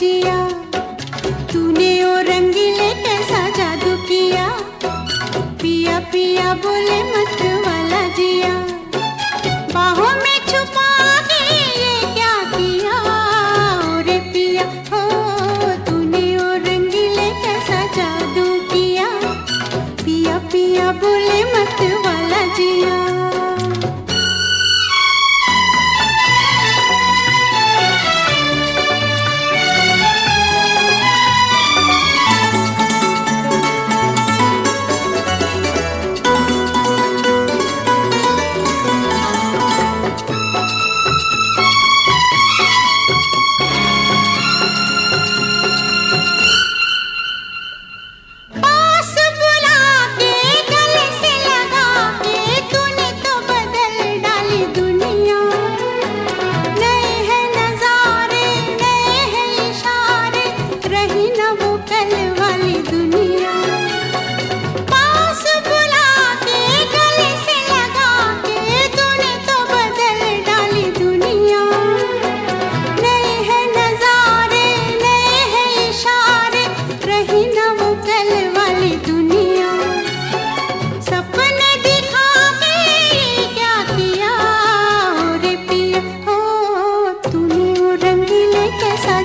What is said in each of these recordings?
जिया तूने ओ रंगीले कैसा जादू किया। पिया पिया बोले मत वाला जिया। बाहों में छुपा के ये क्या किया? रे पिया हो तूने ओ रंगीले कैसा जादू किया। पिया पिया बोले मत वाला जिया।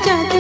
जाते